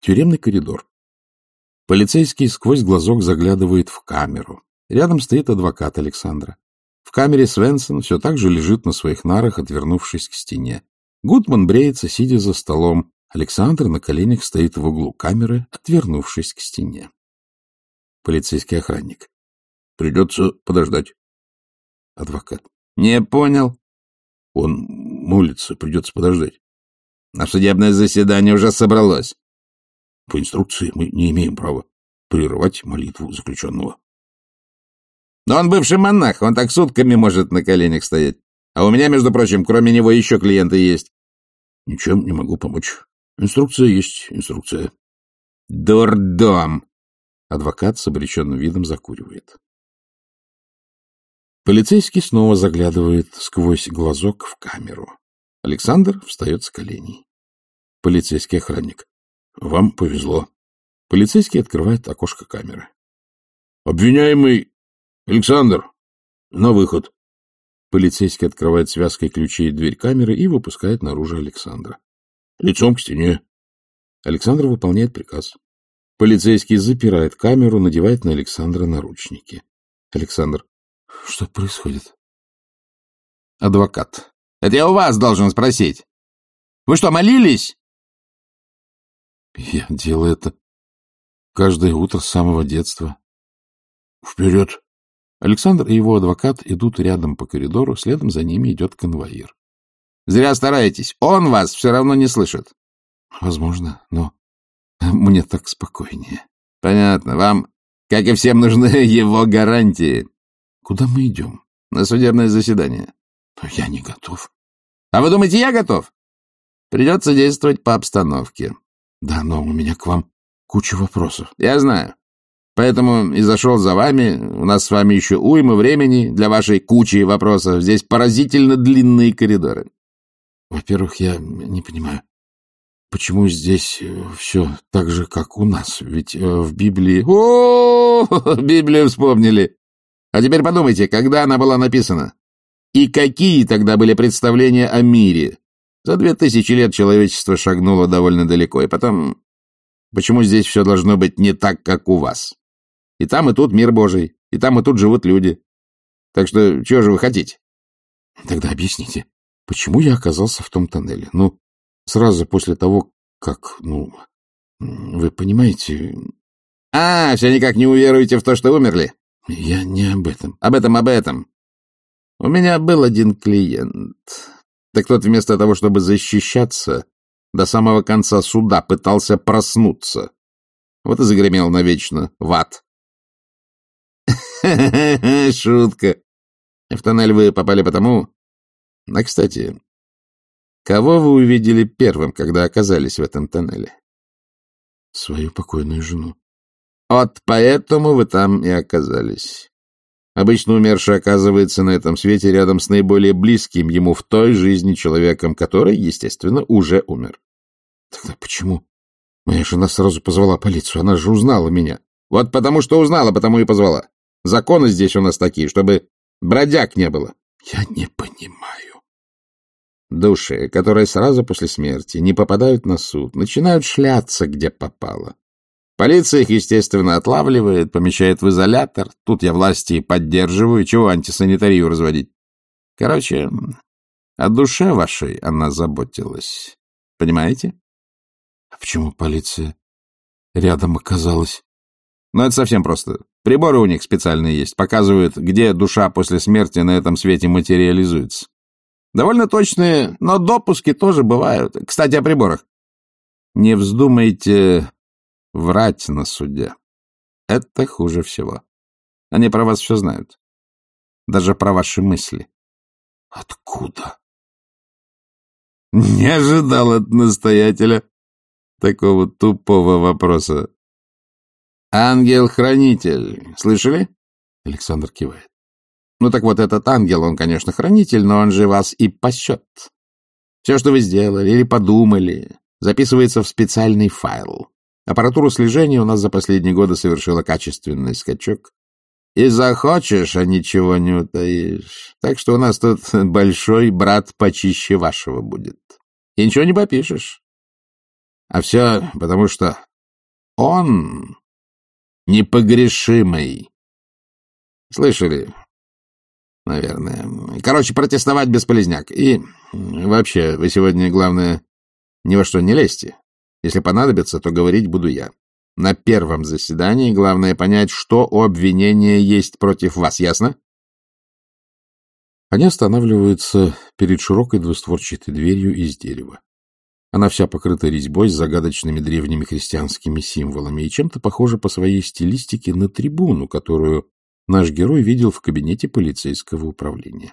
Тюремный коридор. Полицейский сквозь глазок заглядывает в камеру. Рядом стоит адвокат Александра. В камере Свенсон все так же лежит на своих нарах, отвернувшись к стене. Гутман бреется, сидя за столом. Александр на коленях стоит в углу камеры, отвернувшись к стене. Полицейский охранник. Придется подождать. Адвокат. Не понял. Он молится, придется подождать. А судебное заседание уже собралось. По инструкции мы не имеем права прерывать молитву заключенного. Но он бывший монах, он так сутками может на коленях стоять. А у меня, между прочим, кроме него еще клиенты есть. Ничем не могу помочь. Инструкция есть инструкция. Дурдом! Адвокат с обреченным видом закуривает. Полицейский снова заглядывает сквозь глазок в камеру. Александр встает с коленей. Полицейский охранник. Вам повезло. Полицейский открывает окошко камеры. Обвиняемый Александр, на выход. Полицейский открывает связкой ключей дверь камеры и выпускает наружу Александра. Лицом к стене. Александр выполняет приказ. Полицейский запирает камеру, надевает на Александра наручники. Александр. Что происходит? Адвокат. Это я у вас должен спросить. Вы что, молились? Я делаю это каждое утро с самого детства. Вперед! Александр и его адвокат идут рядом по коридору, следом за ними идет конвоир. Зря стараетесь. Он вас все равно не слышит. Возможно, но мне так спокойнее. Понятно. Вам, как и всем, нужны его гарантии. Куда мы идем? На судебное заседание. Я не готов. А вы думаете, я готов? Придется действовать по обстановке. Да, но у меня к вам куча вопросов. Я знаю. Поэтому и зашел за вами. У нас с вами еще уйма времени для вашей кучи вопросов. Здесь поразительно длинные коридоры. Во-первых, я не понимаю, почему здесь э, все так же, как у нас? Ведь э, в Библии... О, Библию вспомнили. А теперь подумайте, когда она была написана? И какие тогда были представления о мире? За две тысячи лет человечество шагнуло довольно далеко, и потом... Почему здесь все должно быть не так, как у вас? И там, и тут мир Божий, и там, и тут живут люди. Так что, чего же вы хотите? Тогда объясните, почему я оказался в том тоннеле? Ну, сразу после того, как, ну, вы понимаете... А, все никак не уверуете в то, что умерли? Я не об этом. Об этом, об этом. У меня был один клиент. Так тот вместо того, чтобы защищаться, до самого конца суда пытался проснуться. Вот и загремел навечно в ад. Шутка. В тоннель вы попали потому... А, кстати, кого вы увидели первым, когда оказались в этом тоннеле? Свою покойную жену. Вот поэтому вы там и оказались. Обычно умерший оказывается на этом свете рядом с наиболее близким ему в той жизни человеком, который, естественно, уже умер. Тогда почему? Моя жена сразу позвала полицию, она же узнала меня. Вот потому что узнала, потому и позвала. Законы здесь у нас такие, чтобы бродяг не было. Я не понимаю. Души, которые сразу после смерти не попадают на суд, начинают шляться, где попало. Полиция их, естественно, отлавливает, помещает в изолятор. Тут я власти поддерживаю. Чего антисанитарию разводить? Короче, о душе вашей она заботилась. Понимаете? А почему полиция рядом оказалась? Ну, это совсем просто. Приборы у них специальные есть, показывают, где душа после смерти на этом свете материализуется. Довольно точные, но допуски тоже бывают. Кстати, о приборах. Не вздумайте врать на суде. Это хуже всего. Они про вас все знают. Даже про ваши мысли. Откуда? Не ожидал от настоятеля такого тупого вопроса. «Ангел-хранитель. Слышали?» Александр кивает. «Ну так вот, этот ангел, он, конечно, хранитель, но он же вас и пасет. Все, что вы сделали или подумали, записывается в специальный файл. Аппаратура слежения у нас за последние годы совершила качественный скачок. И захочешь, а ничего не утаишь. Так что у нас тут большой брат почище вашего будет. И ничего не попишешь. А все потому, что он непогрешимый. Слышали? Наверное. Короче, протестовать бесполезняк. И вообще, вы сегодня, главное, ни во что не лезьте. Если понадобится, то говорить буду я. На первом заседании главное понять, что у обвинения есть против вас. Ясно? Они останавливаются перед широкой двустворчатой дверью из дерева. Она вся покрыта резьбой с загадочными древними христианскими символами и чем-то похожа по своей стилистике на трибуну, которую наш герой видел в кабинете полицейского управления.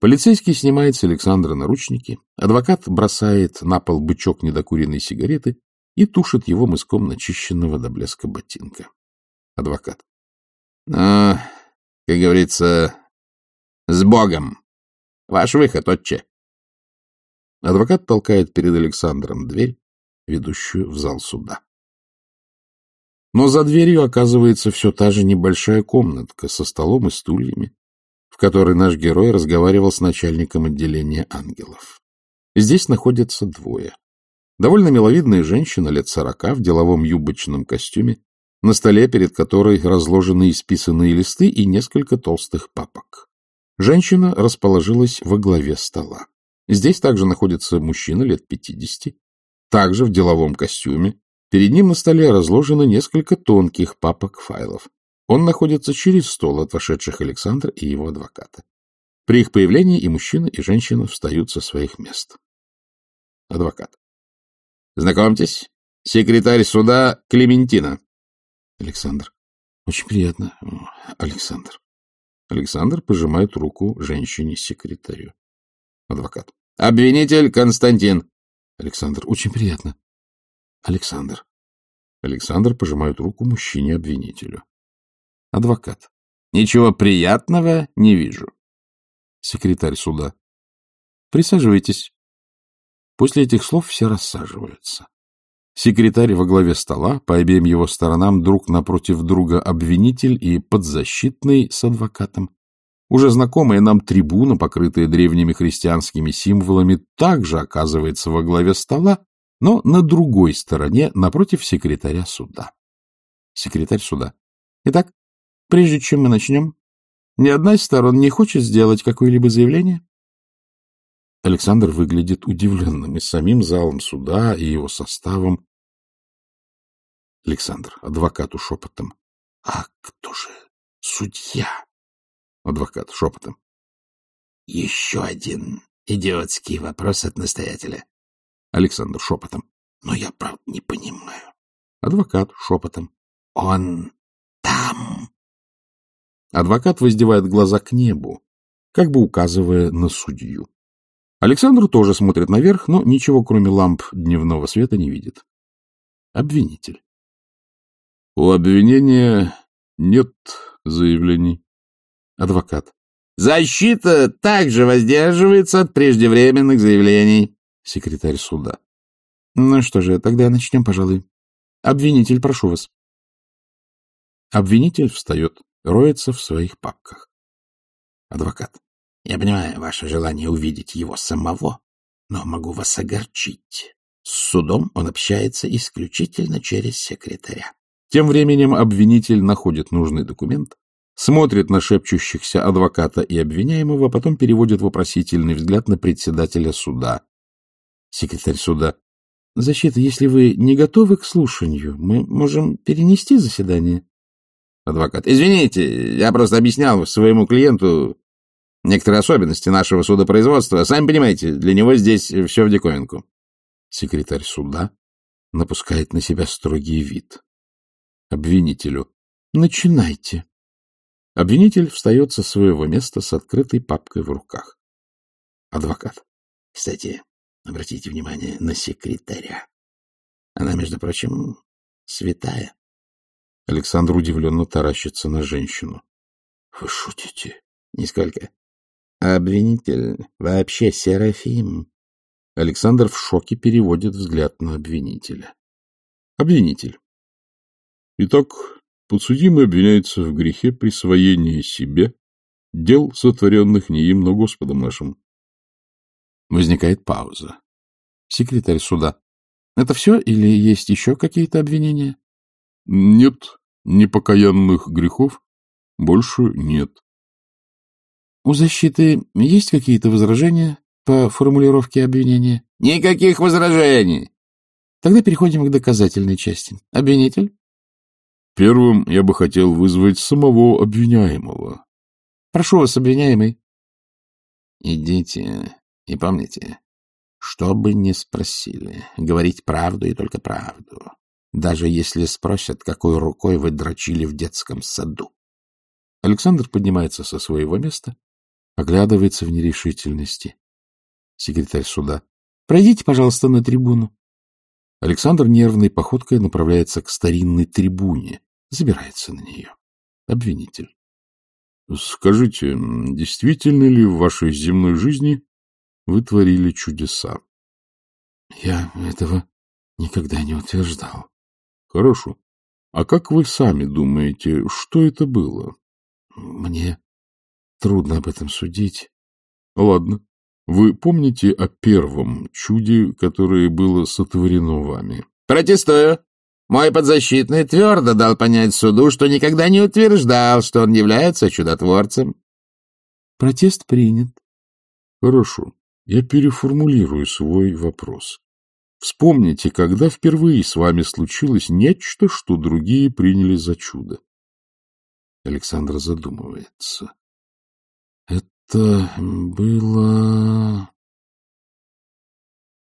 Полицейский снимает с Александра наручники, адвокат бросает на пол бычок недокуренной сигареты и тушит его мыском начищенного до блеска ботинка. Адвокат. — Ну, как говорится, с Богом! Ваш выход, отче! Адвокат толкает перед Александром дверь, ведущую в зал суда. Но за дверью оказывается все та же небольшая комнатка со столом и стульями, которой наш герой разговаривал с начальником отделения ангелов. Здесь находятся двое. Довольно миловидная женщина лет сорока в деловом юбочном костюме, на столе, перед которой разложены исписанные листы и несколько толстых папок. Женщина расположилась во главе стола. Здесь также находится мужчина лет пятидесяти, также в деловом костюме. Перед ним на столе разложено несколько тонких папок файлов. Он находится через стол от вошедших Александра и его адвоката. При их появлении и мужчина, и женщина встают со своих мест. Адвокат. Знакомьтесь, секретарь суда Клементина. Александр. Очень приятно, Александр. Александр пожимает руку женщине-секретарю. Адвокат. Обвинитель Константин. Александр. Очень приятно. Александр. Александр пожимает руку мужчине-обвинителю. Адвокат. Ничего приятного не вижу. Секретарь суда. Присаживайтесь. После этих слов все рассаживаются. Секретарь во главе стола, по обеим его сторонам друг напротив друга обвинитель и подзащитный с адвокатом. Уже знакомая нам трибуна, покрытая древними христианскими символами, также оказывается во главе стола, но на другой стороне, напротив секретаря суда. Секретарь суда. Итак, прежде чем мы начнем, ни одна из сторон не хочет сделать какое-либо заявление? Александр выглядит удивленным и самим залом суда, и его составом. Александр, адвокату шепотом. — А кто же судья? Адвокат шепотом. — Еще один идиотский вопрос от настоятеля. Александр шепотом. — Но я, правда, не понимаю. Адвокат шепотом. — Он там. Адвокат воздевает глаза к небу, как бы указывая на судью. Александр тоже смотрит наверх, но ничего, кроме ламп дневного света, не видит. Обвинитель. У обвинения нет заявлений. Адвокат. Защита также воздерживается от преждевременных заявлений. Секретарь суда. Ну что же, тогда начнем, пожалуй. Обвинитель, прошу вас. Обвинитель встает, роется в своих папках. Адвокат. Я понимаю ваше желание увидеть его самого, но могу вас огорчить. С судом он общается исключительно через секретаря. Тем временем обвинитель находит нужный документ, смотрит на шепчущихся адвоката и обвиняемого, а потом переводит вопросительный взгляд на председателя суда. Секретарь суда. Защита, если вы не готовы к слушанию, мы можем перенести заседание. Адвокат. Извините, я просто объяснял своему клиенту, некоторые особенности нашего судопроизводства. Сами понимаете, для него здесь все в диковинку. Секретарь суда напускает на себя строгий вид. Обвинителю. Начинайте. Обвинитель встает со своего места с открытой папкой в руках. Адвокат. Кстати, обратите внимание на секретаря. Она, между прочим, святая. Александр удивленно таращится на женщину. — Вы шутите? — Нисколько. Обвинитель вообще Серафим. Александр в шоке переводит взгляд на обвинителя. Обвинитель. Итак, подсудимый обвиняется в грехе присвоения себе дел, сотворенных не им, но Господом нашим. Возникает пауза. Секретарь суда. Это все или есть еще какие-то обвинения? Нет непокаянных грехов, больше нет. У защиты есть какие-то возражения по формулировке обвинения? Никаких возражений. Тогда переходим к доказательной части. Обвинитель? Первым я бы хотел вызвать самого обвиняемого. Прошу вас, обвиняемый. Идите и помните, что бы ни спросили, говорить правду и только правду, даже если спросят, какой рукой вы дрочили в детском саду. Александр поднимается со своего места, оглядывается в нерешительности. Секретарь суда. — Пройдите, пожалуйста, на трибуну. Александр нервной походкой направляется к старинной трибуне, забирается на нее. Обвинитель. — Скажите, действительно ли в вашей земной жизни вы творили чудеса? — Я этого никогда не утверждал. — Хорошо. А как вы сами думаете, что это было? — Мне трудно об этом судить. — Ладно. Вы помните о первом чуде, которое было сотворено вами? — Протестую. Мой подзащитный твердо дал понять суду, что никогда не утверждал, что он является чудотворцем. Протест принят. Хорошо. Я переформулирую свой вопрос. Вспомните, когда впервые с вами случилось нечто, что другие приняли за чудо. Александр задумывается. Это было...